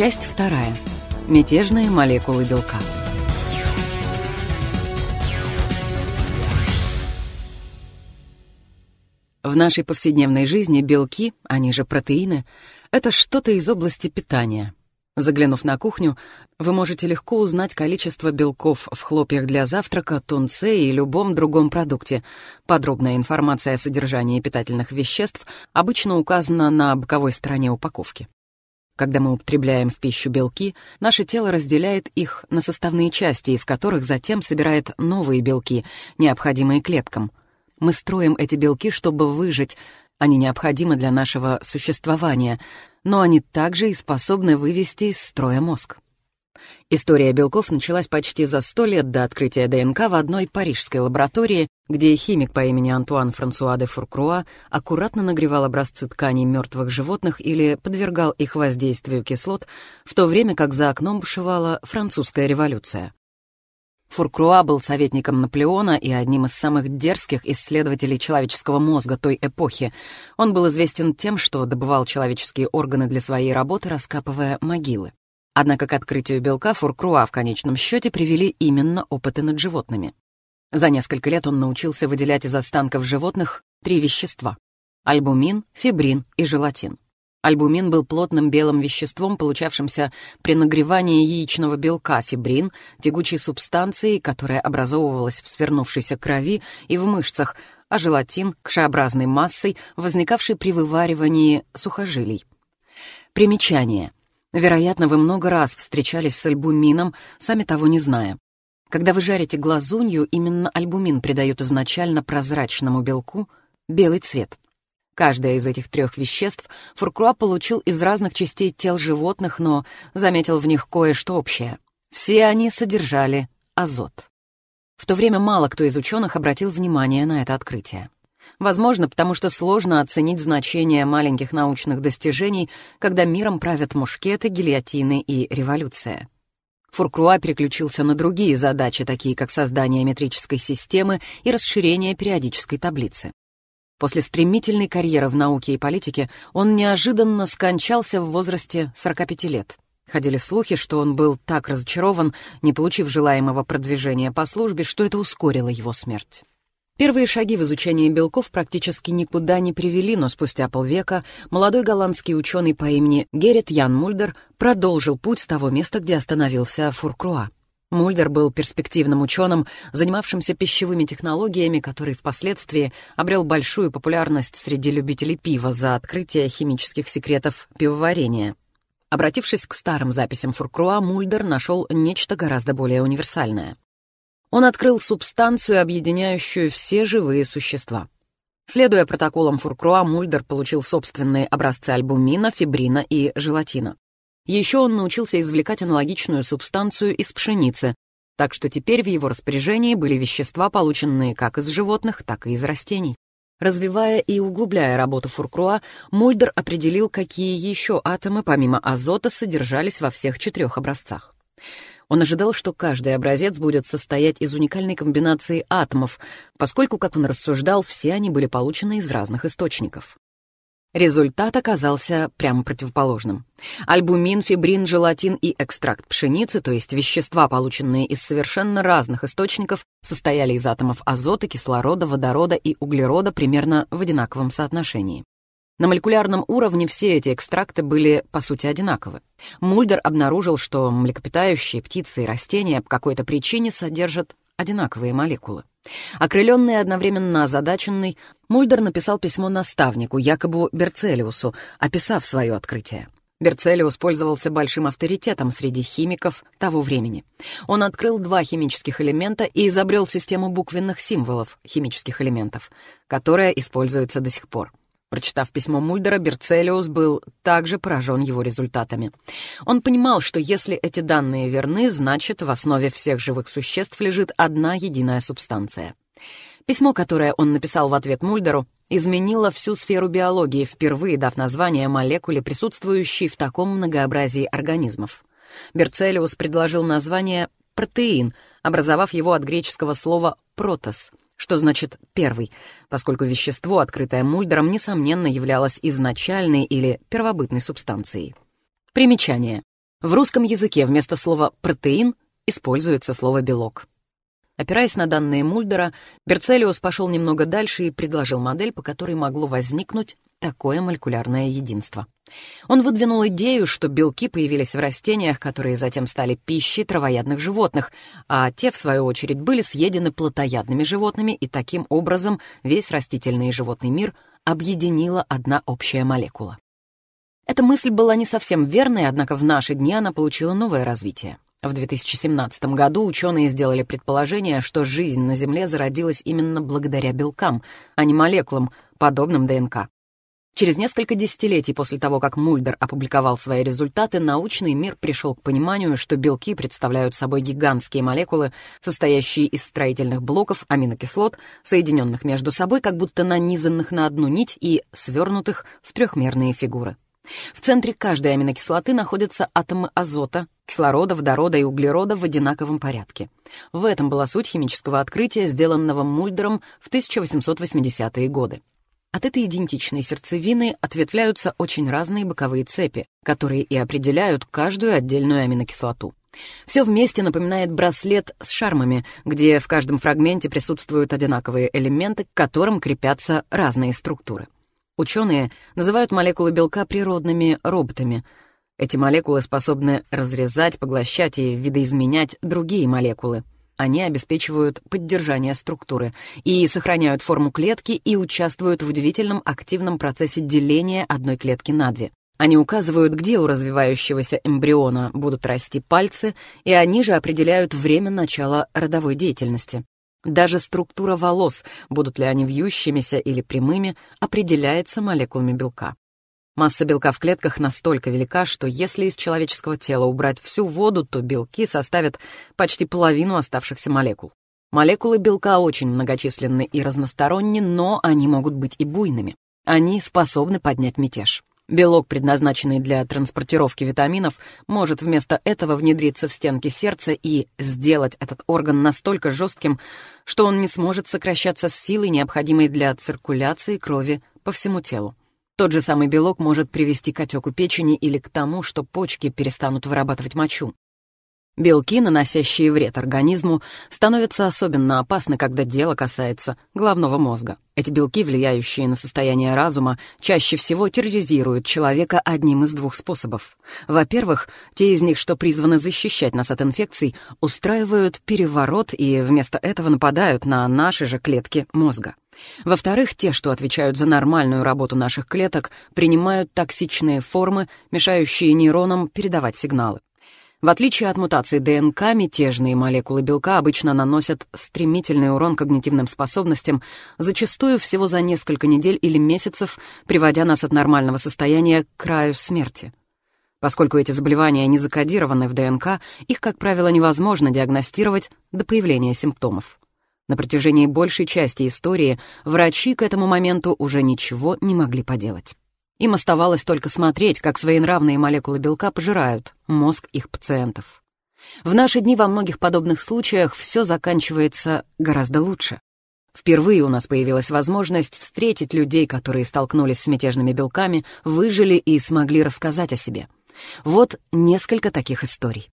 Часть вторая. Мятежные молекулы белка. В нашей повседневной жизни белки, они же протеины, это что-то из области питания. Заглянув на кухню, вы можете легко узнать количество белков в хлопьях для завтрака, тунце и любом другом продукте. Подробная информация о содержании питательных веществ обычно указана на боковой стороне упаковки. Когда мы употребляем в пищу белки, наше тело разделяет их на составные части, из которых затем собирает новые белки, необходимые клеткам — мы строим эти белки, чтобы выжить. Они необходимы для нашего существования, но они также и способны вывести из строя мозг. История белков началась почти за сто лет до открытия ДНК в одной парижской лаборатории, где химик по имени Антуан Франсуа де Фуркруа аккуратно нагревал образцы тканей мертвых животных или подвергал их воздействию кислот, в то время как за окном бушевала французская революция. Фуркруа был советником Наполеона и одним из самых дерзких исследователей человеческого мозга той эпохи. Он был известен тем, что добывал человеческие органы для своей работы, раскапывая могилы. Однако к открытию белка Фуркруа в конечном счете привели именно опыты над животными. За несколько лет он научился выделять из останков животных три вещества — альбумин, фибрин и желатин. Альбумин был плотным белым веществом, получавшимся при нагревании яичного белка фибрин, тягучей субстанцией, которая образовывалась в свернувшейся крови и в мышцах, а желатин — кшеобразной массой, возникавшей при вываривании сухожилий. Примечание. Вероятно, вы много раз встречались с альбумином, сами того не зная. Когда вы жарите глазунью, именно альбумин придает изначально прозрачному белку белый цвет — Каждое из этих трех веществ Фуркруа получил из разных частей тел животных, но заметил в них кое-что общее. Все они содержали азот. В то время мало кто из ученых обратил внимание на это открытие. Возможно, потому что сложно оценить значение маленьких научных достижений, когда миром правят мушкеты, гильотины и революция. Фуркруа переключился на другие задачи, такие как создание метрической системы и расширение периодической таблицы. После стремительной карьеры в науке и политике он неожиданно скончался в возрасте 45 лет. Ходили слухи, что он был так разочарован, не получив желаемого продвижения по службе, что это ускорило его смерть. Первые шаги в изучении белков практически никуда не привели, но спустя полвека молодой голландский ученый по имени Геррит Ян Мульдер продолжил путь с того места, где остановился Фуркруа. Мульдер был перспективным ученым, занимавшимся пищевыми технологиями, который впоследствии обрел большую популярность среди любителей пива за открытие химических секретов пивоварения. Обратившись к старым записям Фуркруа, Мульдер нашел нечто гораздо более универсальное. Он открыл субстанцию, объединяющую все живые существа. Следуя протоколам Фуркруа, Мульдер получил собственные образцы альбумина, фибрина и желатина. Еще он научился извлекать аналогичную субстанцию из пшеницы, так что теперь в его распоряжении были вещества, полученные как из животных, так и из растений. Развивая и углубляя работу Фуркруа, Мульдер определил, какие еще атомы помимо азота содержались во всех четырех образцах. Он ожидал, что каждый образец будет состоять из уникальной комбинации атомов, поскольку, как он рассуждал, все они были получены из разных источников. Результат оказался прямо противоположным. Альбумин, фибрин, желатин и экстракт пшеницы, то есть вещества, полученные из совершенно разных источников, состояли из атомов азота, кислорода, водорода и углерода примерно в одинаковом соотношении. На молекулярном уровне все эти экстракты были, по сути, одинаковы. Мульдер обнаружил, что млекопитающие, птицы и растения по какой-то причине содержат одинаковые молекулы. Окрыленный одновременно озадаченный, Мульдер написал письмо наставнику, якобы Берцелиусу, описав свое открытие. Берцелиус пользовался большим авторитетом среди химиков того времени. Он открыл два химических элемента и изобрел систему буквенных символов химических элементов, которая используется до сих пор. Прочитав письмо Мульдера, Берцелиус был также поражен его результатами. Он понимал, что если эти данные верны, значит, в основе всех живых существ лежит одна единая субстанция. Письмо, которое он написал в ответ Мульдеру, изменило всю сферу биологии, впервые дав название молекуле, присутствующей в таком многообразии организмов. Берцелиус предложил название «протеин», образовав его от греческого слова «протос», что значит «первый», поскольку вещество, открытое Мульдером, несомненно являлось изначальной или первобытной субстанцией. Примечание. В русском языке вместо слова «протеин» используется слово «белок». Опираясь на данные Мульдера, Берцелиус пошел немного дальше и предложил модель, по которой могло возникнуть такое молекулярное единство. Он выдвинул идею, что белки появились в растениях, которые затем стали пищей травоядных животных, а те, в свою очередь, были съедены плотоядными животными, и таким образом весь растительный и животный мир объединила одна общая молекула. Эта мысль была не совсем верной, однако в наши дни она получила новое развитие. В 2017 году ученые сделали предположение, что жизнь на Земле зародилась именно благодаря белкам, а не молекулам, подобным ДНК. Через несколько десятилетий после того, как Мульдер опубликовал свои результаты, научный мир пришел к пониманию, что белки представляют собой гигантские молекулы, состоящие из строительных блоков аминокислот, соединенных между собой, как будто нанизанных на одну нить и свернутых в трехмерные фигуры. В центре каждой аминокислоты находятся атомы азота, кислорода, водорода и углерода в одинаковом порядке. В этом была суть химического открытия, сделанного Мульдером в 1880-е годы. От этой идентичной сердцевины ответвляются очень разные боковые цепи, которые и определяют каждую отдельную аминокислоту. Все вместе напоминает браслет с шармами, где в каждом фрагменте присутствуют одинаковые элементы, к которым крепятся разные структуры. Ученые называют молекулы белка природными роботами. Эти молекулы способны разрезать, поглощать и видоизменять другие молекулы. Они обеспечивают поддержание структуры и сохраняют форму клетки и участвуют в удивительном активном процессе деления одной клетки на две. Они указывают, где у развивающегося эмбриона будут расти пальцы, и они же определяют время начала родовой деятельности. Даже структура волос, будут ли они вьющимися или прямыми, определяется молекулами белка. Масса белка в клетках настолько велика, что если из человеческого тела убрать всю воду, то белки составят почти половину оставшихся молекул. Молекулы белка очень многочисленны и разносторонни, но они могут быть и буйными. Они способны поднять мятеж. Белок, предназначенный для транспортировки витаминов, может вместо этого внедриться в стенки сердца и сделать этот орган настолько жестким, что он не сможет сокращаться с силой, необходимой для циркуляции крови по всему телу. Тот же самый белок может привести к отеку печени или к тому, что почки перестанут вырабатывать мочу. Белки, наносящие вред организму, становятся особенно опасны, когда дело касается головного мозга. Эти белки, влияющие на состояние разума, чаще всего терроризируют человека одним из двух способов. Во-первых, те из них, что призваны защищать нас от инфекций, устраивают переворот и вместо этого нападают на наши же клетки мозга. Во-вторых, те, что отвечают за нормальную работу наших клеток, принимают токсичные формы, мешающие нейронам передавать сигналы. В отличие от мутаций ДНК, мятежные молекулы белка обычно наносят стремительный урон когнитивным способностям, зачастую всего за несколько недель или месяцев, приводя нас от нормального состояния к краю смерти. Поскольку эти заболевания не закодированы в ДНК, их, как правило, невозможно диагностировать до появления симптомов. На протяжении большей части истории врачи к этому моменту уже ничего не могли поделать. Им оставалось только смотреть, как своенравные молекулы белка пожирают мозг их пациентов. В наши дни во многих подобных случаях все заканчивается гораздо лучше. Впервые у нас появилась возможность встретить людей, которые столкнулись с мятежными белками, выжили и смогли рассказать о себе. Вот несколько таких историй.